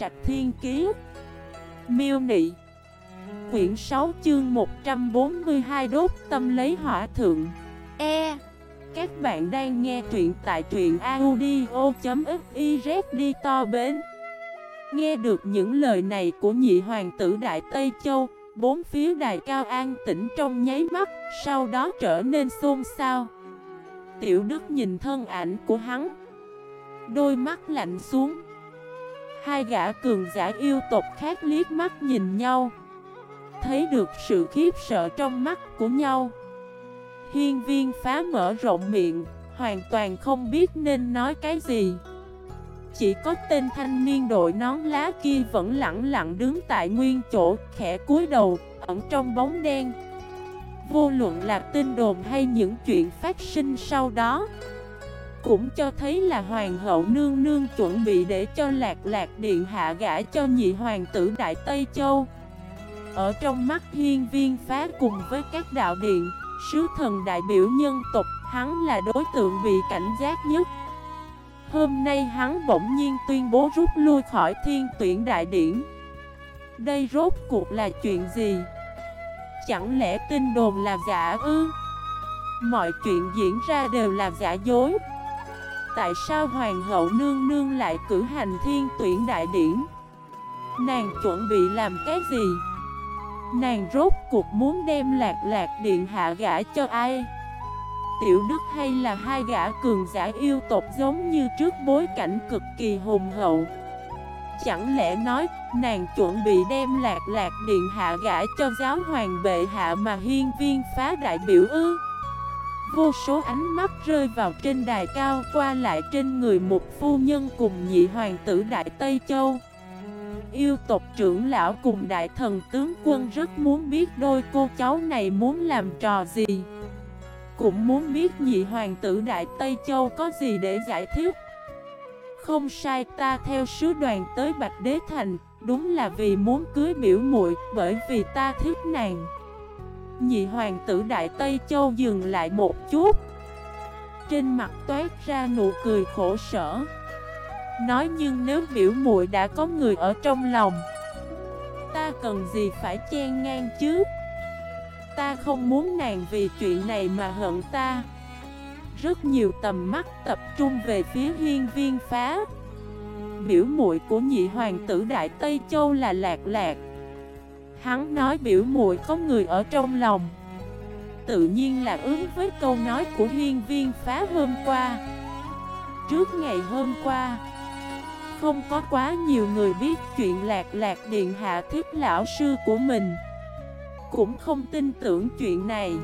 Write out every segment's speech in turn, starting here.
Trạch Thiên Kiế Miêu Nị. Quyển 6 chương 142 đốt tâm lấy hỏa thượng. E. Các bạn đang nghe truyện tại truyện audio.xyz đi to bến. Nghe được những lời này của nhị hoàng tử Đại Tây Châu, Bốn phía đài cao an tĩnh trong nháy mắt, Sau đó trở nên xôn xao. Tiểu Đức nhìn thân ảnh của hắn, Đôi mắt lạnh xuống. Hai gã cường giả yêu tộc khác liếc mắt nhìn nhau. Thấy được sự khiếp sợ trong mắt của nhau. Hiên viên phá mở rộng miệng Hoàn toàn không biết nên nói cái gì. Chỉ có tên thanh niên đội nón lá kia vẫn lặng lặng đứng tại nguyên chỗ Khẽ cúi đầu, ẩn trong bóng đen. Vô luận là tin đồn hay những chuyện phát sinh sau đó cũng cho thấy là hoàng hậu nương nương chuẩn bị để cho lạc lạc điện hạ gã cho nhị hoàng tử Đại Tây Châu. Ở trong mắt hiên viên phá cùng với các đạo điện, sứ thần đại biểu nhân tộc, hắn là đối tượng bị cảnh giác nhất. Hôm nay hắn bỗng nhiên tuyên bố rút lui khỏi thiên tuyển đại điển. Đây rốt cuộc là chuyện gì? Chẳng lẽ tin đồn là giả ư? Mọi chuyện diễn ra đều là giả dối tại sao Hoàng hậu nương nương lại cử hành thiên tuyển đại điển? Nàng chuẩn bị làm cái gì? Nàng rốt cuộc muốn đem lạc lạc điện hạ gã cho ai? Tiểu Đức hay là hai gã cường giả yêu tộc giống như trước bối cảnh cực kỳ hùng hậu? Chẳng lẽ nói nàng chuẩn bị đem lạc lạc điện hạ gã cho giáo hoàng bệ hạ mà hiên viên phá đại biểu ư? Vô số ánh mắt rơi vào trên đài cao, qua lại trên người một phu nhân cùng nhị hoàng tử Đại Tây Châu. Yêu tộc trưởng lão cùng đại thần tướng quân rất muốn biết đôi cô cháu này muốn làm trò gì. Cũng muốn biết nhị hoàng tử Đại Tây Châu có gì để giải thích. Không sai, ta theo sứ đoàn tới Bạch Đế Thành, Đúng là vì muốn cưới biểu muội, bởi vì ta thích nàng. Nhị hoàng tử Đại Tây Châu dừng lại một chút. Trên mặt toát ra nụ cười khổ sở. Nói nhưng nếu biểu muội đã có người ở trong lòng, Ta cần gì phải chen ngang chứ? Ta không muốn nàng vì chuyện này mà hận ta. Rất nhiều tầm mắt tập trung về phía hiên viên phá. Biểu muội của nhị hoàng tử Đại Tây Châu là Lạc Lạc. Hắn nói biểu muội có người ở trong lòng. Tự nhiên là ứng với câu nói của hiên viên phá hôm qua. Trước ngày hôm qua, Không có quá nhiều người biết chuyện lạc lạc điện hạ thiết lão sư của mình. Cũng không tin tưởng chuyện này.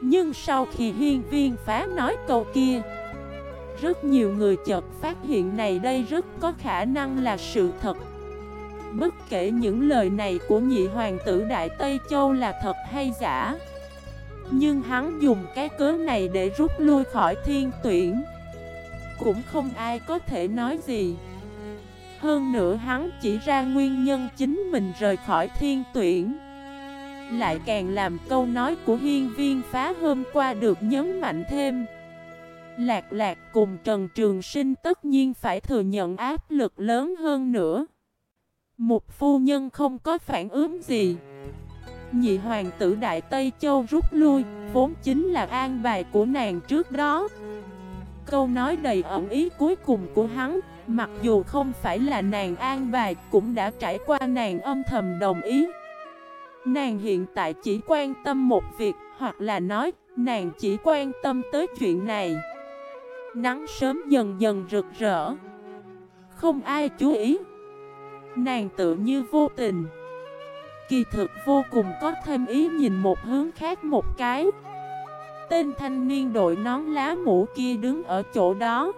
Nhưng sau khi hiên viên phá nói câu kia, Rất nhiều người chợt phát hiện này đây rất có khả năng là sự thật. Bất kể những lời này của nhị hoàng tử Đại Tây Châu là thật hay giả, Nhưng hắn dùng cái cớ này để rút lui khỏi thiên tuyển. Cũng không ai có thể nói gì. Hơn nữa hắn chỉ ra nguyên nhân chính mình rời khỏi thiên tuyển. Lại càng làm câu nói của hiên viên phá hôm qua được nhấn mạnh thêm. Lạc lạc cùng Trần Trường Sinh tất nhiên phải thừa nhận áp lực lớn hơn nữa một phu nhân không có phản ứng gì. Nhị hoàng tử Đại Tây Châu rút lui, Vốn chính là an bài của nàng trước đó. Câu nói đầy ẩn ý cuối cùng của hắn, Mặc dù không phải là nàng an bài, Cũng đã trải qua nàng âm thầm đồng ý. Nàng hiện tại chỉ quan tâm một việc, Hoặc là nói, nàng chỉ quan tâm tới chuyện này. Nắng sớm dần dần rực rỡ. Không ai chú ý. Nàng tự như vô tình. Kỳ thực vô cùng có thêm ý nhìn một hướng khác một cái. Tên thanh niên đội nón lá mũ kia đứng ở chỗ đó.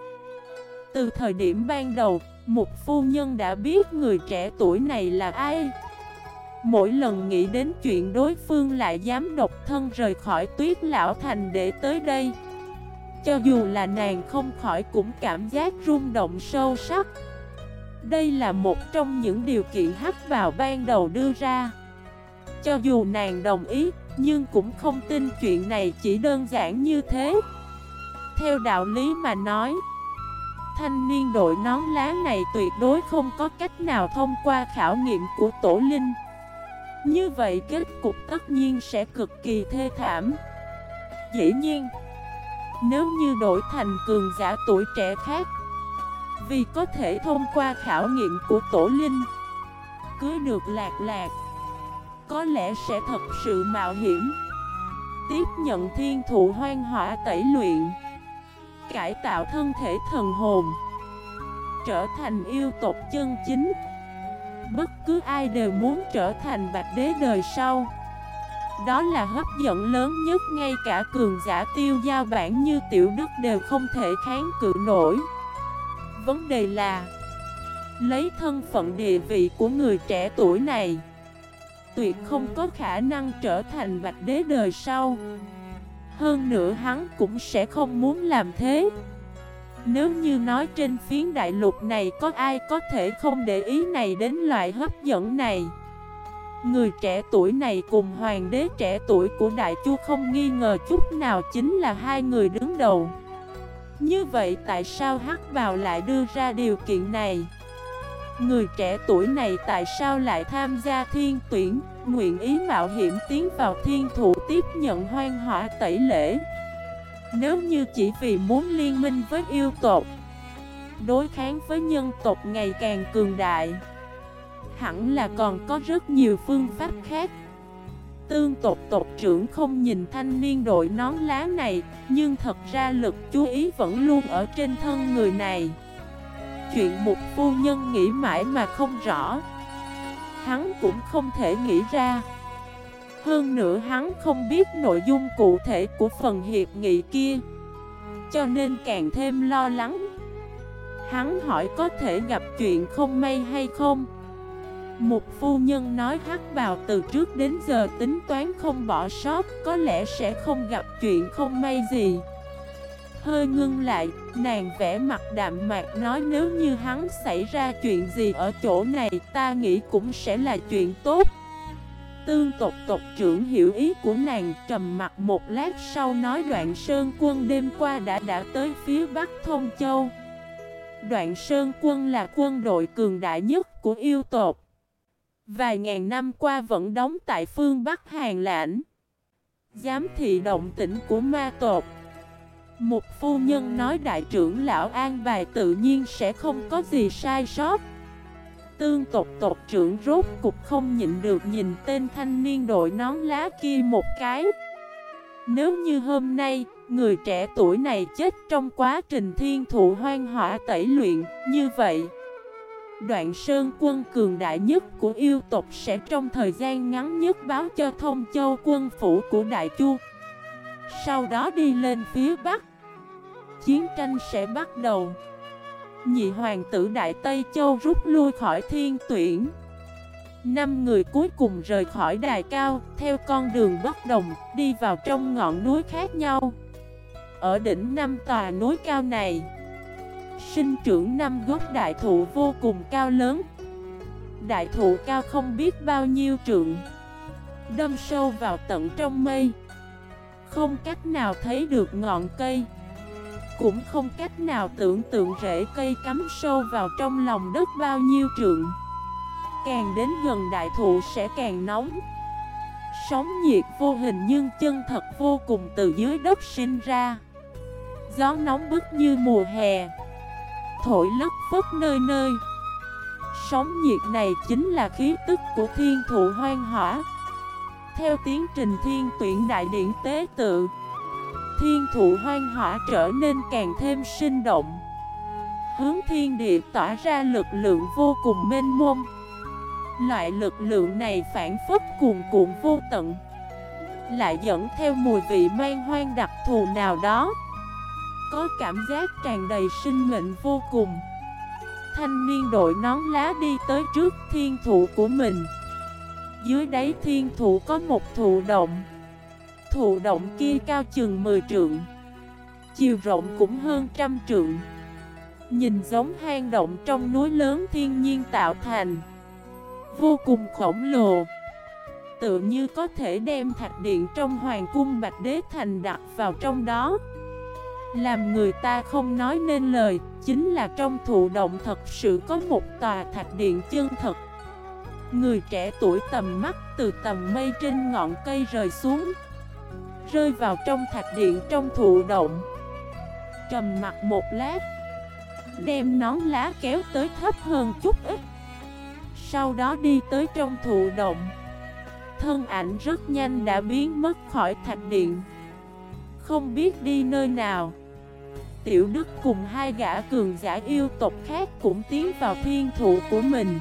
Từ thời điểm ban đầu, Một phu nhân đã biết người trẻ tuổi này là ai. Mỗi lần nghĩ đến chuyện đối phương lại dám độc thân rời khỏi tuyết lão thành để tới đây. Cho dù là nàng không khỏi cũng cảm giác rung động sâu sắc đây là một trong những điều kiện hắc vào ban đầu đưa ra. Cho dù nàng đồng ý, nhưng cũng không tin chuyện này chỉ đơn giản như thế. Theo đạo lý mà nói thanh niên đội nón lá này tuyệt đối không có cách nào thông qua khảo nghiệm của tổ linh. Như vậy kết cục tất nhiên sẽ cực kỳ thê thảm. Dĩ nhiên Nếu như đổi thành cường giả tuổi trẻ khác vì có thể thông qua khảo nghiệm của tổ linh Cưới được lạc lạc, Có lẽ sẽ thật sự mạo hiểm. Tiếp nhận thiên thụ hoang hỏa tẩy luyện, Cải tạo thân thể thần hồn, Trở thành yêu tộc chân chính. Bất cứ ai đều muốn trở thành bạch đế đời sau. Đó là hấp dẫn lớn nhất, ngay cả cường giả tiêu giao bản như tiểu đức đều không thể kháng cự nổi. Vấn đề là Lấy thân phận địa vị của người trẻ tuổi này Tuyệt không có khả năng trở thành bạch đế đời sau. Hơn nữa hắn cũng sẽ không muốn làm thế. Nếu như nói trên phiến đại lục này có ai có thể không để ý này đến loại hấp dẫn này, Người trẻ tuổi này cùng hoàng đế trẻ tuổi của Đại Chu không nghi ngờ chút nào chính là hai người đứng đầu. Như vậy tại sao Hắc Bào lại đưa ra điều kiện này? Người trẻ tuổi này tại sao lại tham gia thiên tuyển? Nguyện ý mạo hiểm tiến vào thiên thủ tiếp nhận hoang hỏa tẩy lễ. Nếu như chỉ vì muốn liên minh với yêu tộc, Đối kháng với nhân tộc ngày càng cường đại, Hẳn là còn có rất nhiều phương pháp khác. Tương tộc tộc trưởng không nhìn thanh niên đội nón lá này, Nhưng thật ra lực chú ý vẫn luôn ở trên thân người này. Chuyện một phu nhân nghĩ mãi mà không rõ. Hắn cũng không thể nghĩ ra. Hơn nữa hắn không biết nội dung cụ thể của phần hiệp nghị kia, Cho nên càng thêm lo lắng. Hắn hỏi có thể gặp chuyện không may hay không? Một phu nhân nói hắc bào từ trước đến giờ tính toán không bỏ sót Có lẽ sẽ không gặp chuyện không may gì. Hơi ngưng lại, nàng vẽ mặt đạm mạc nói nếu như hắn xảy ra chuyện gì ở chỗ này ta nghĩ cũng sẽ là chuyện tốt. Tương tộc tộc trưởng hiểu ý của nàng trầm mặt một lát sau nói đoạn sơn quân đêm qua đã đã tới phía bắc Thông Châu. Đoạn sơn quân là quân đội cường đại nhất của yêu tộc. Vài ngàn năm qua vẫn đóng tại phương Bắc Hàn Lãnh. Giám thị động tĩnh của ma tộc. Một phu nhân nói đại trưởng lão an bài tự nhiên sẽ không có gì sai sót. Tương tộc tộc trưởng rốt cục không nhịn được nhìn tên thanh niên đội nón lá kia một cái. Nếu như hôm nay, người trẻ tuổi này chết trong quá trình thiên thụ hoang hỏa tẩy luyện, như vậy Đoạn sơn quân cường đại nhất của yêu tộc sẽ trong thời gian ngắn nhất báo cho thông châu quân phủ của Đại Chu. Sau đó đi lên phía Bắc. Chiến tranh sẽ bắt đầu. Nhị hoàng tử Đại Tây Châu rút lui khỏi thiên tuyển. Năm người cuối cùng rời khỏi đài cao, Theo con đường bất đồng, Đi vào trong ngọn núi khác nhau. Ở đỉnh năm tòa núi cao này Sinh trưởng năm gốc đại thụ vô cùng cao lớn. Đại thụ cao không biết bao nhiêu trượng. Đâm sâu vào tận trong mây. Không cách nào thấy được ngọn cây. Cũng không cách nào tưởng tượng rễ cây cắm sâu vào trong lòng đất bao nhiêu trượng. Càng đến gần đại thụ sẽ càng nóng. Sóng nhiệt vô hình nhưng chân thật vô cùng từ dưới đất sinh ra. Gió nóng bức như mùa hè. Thổi lất phất nơi nơi. Sóng nhiệt này chính là khí tức của thiên thụ hoang hỏa. Theo tiến trình thiên tuyển đại điện tế tự, Thiên thụ hoang hỏa trở nên càng thêm sinh động. Hướng thiên địa tỏa ra lực lượng vô cùng mênh mông. Loại lực lượng này phản phất cuồn cuộn vô tận, Lại dẫn theo mùi vị mang hoang đặc thù nào đó. Có cảm giác tràn đầy sinh mệnh vô cùng. Thanh niên đội nón lá đi tới trước thiên thụ của mình. Dưới đáy thiên thụ có một thụ động. Thụ động kia cao chừng 10 trượng, Chiều rộng cũng hơn trăm trượng. Nhìn giống hang động trong núi lớn thiên nhiên tạo thành. Vô cùng khổng lồ. Tự như có thể đem thạch điện trong hoàng cung Bạch Đế Thành đặt vào trong đó. Làm người ta không nói nên lời, Chính là trong thụ động thật sự có một tòa thạch điện chân thật. Người trẻ tuổi tầm mắt từ tầm mây trên ngọn cây rời xuống, Rơi vào trong thạch điện trong thụ động. Trầm mặt một lát, Đem nón lá kéo tới thấp hơn chút ít, Sau đó đi tới trong thụ động. Thân ảnh rất nhanh đã biến mất khỏi thạch điện. Không biết đi nơi nào. Tiểu Đức cùng hai gã cường giả yêu tộc khác cũng tiến vào thiên thụ của mình.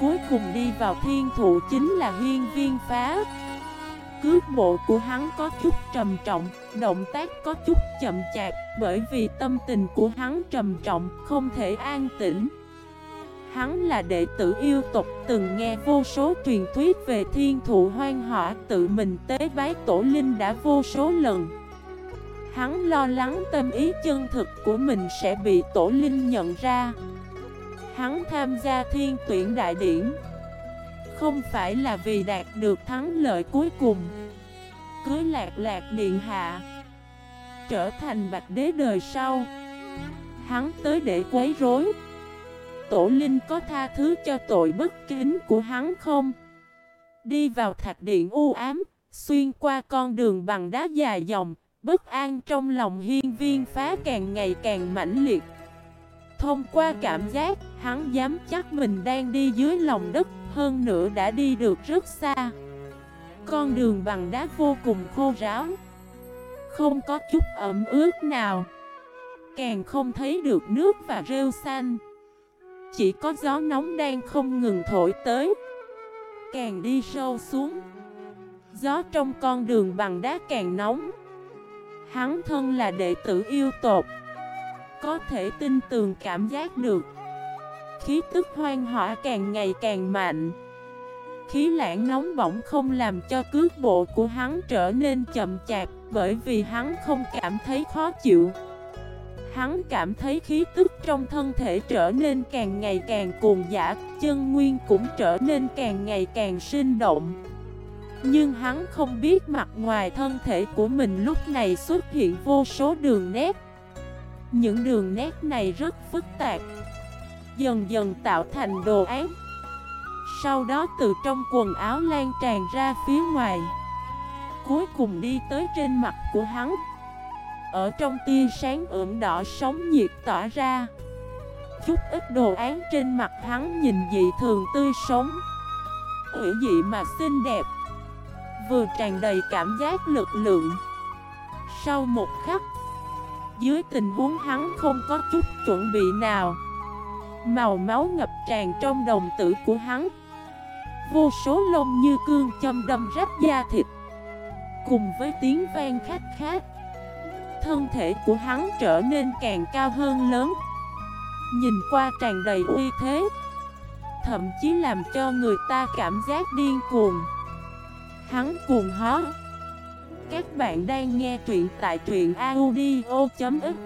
Cuối cùng đi vào thiên thụ chính là huyên viên phá Cước bộ của hắn có chút trầm trọng, động tác có chút chậm chạp Bởi vì tâm tình của hắn trầm trọng, không thể an tĩnh. Hắn là đệ tử yêu tộc từng nghe vô số truyền thuyết về thiên thụ hoang hỏa Tự mình tế bái tổ linh đã vô số lần. Hắn lo lắng tâm ý chân thực của mình sẽ bị tổ linh nhận ra. Hắn tham gia thiên tuyển đại điển. Không phải là vì đạt được thắng lợi cuối cùng. Cưới lạc lạc điện hạ, Trở thành bạch đế đời sau. Hắn tới để quấy rối. Tổ linh có tha thứ cho tội bất kính của hắn không? Đi vào thạch điện u ám, Xuyên qua con đường bằng đá dài dòng Bất an trong lòng hiên viên phá càng ngày càng mãnh liệt Thông qua cảm giác, hắn dám chắc mình đang đi dưới lòng đất, hơn nữa đã đi được rất xa. Con đường bằng đá vô cùng khô ráo, không có chút ẩm ướt nào, càng không thấy được nước và rêu xanh. Chỉ có gió nóng đang không ngừng thổi tới, càng đi sâu xuống. Gió trong con đường bằng đá càng nóng. Hắn thân là đệ tử yêu tột có thể tin tường cảm giác được. Khí tức hoang hỏa càng ngày càng mạnh. Khí lãng nóng bỏng không làm cho cước bộ của hắn trở nên chậm chạp Bởi vì hắn không cảm thấy khó chịu. Hắn cảm thấy khí tức trong thân thể trở nên càng ngày càng cuồng dã, Chân nguyên cũng trở nên càng ngày càng sinh động. Nhưng hắn không biết mặt ngoài thân thể của mình lúc này xuất hiện vô số đường nét. Những đường nét này rất phức tạp, Dần dần tạo thành đồ án. Sau đó từ trong quần áo lan tràn ra phía ngoài. Cuối cùng đi tới trên mặt của hắn. Ở trong tia sáng ửng đỏ sóng nhiệt tỏa ra. Chút ít đồ án trên mặt hắn nhìn dị thường tươi sống Ủy dị mà xinh đẹp. Vừa tràn đầy cảm giác lực lượng. Sau một khắc dưới tình huống hắn không có chút chuẩn bị nào Màu máu ngập tràn trong đồng tử của hắn. Vô số lông như cương châm đâm rách da thịt Cùng với tiếng vang khát khát, Thân thể của hắn trở nên càng cao hơn lớn. Nhìn qua tràn đầy uy thế Thậm chí làm cho người ta cảm giác điên cuồng. Hắn cuồng hóa các bạn đang nghe truyện tại truyện audio.fif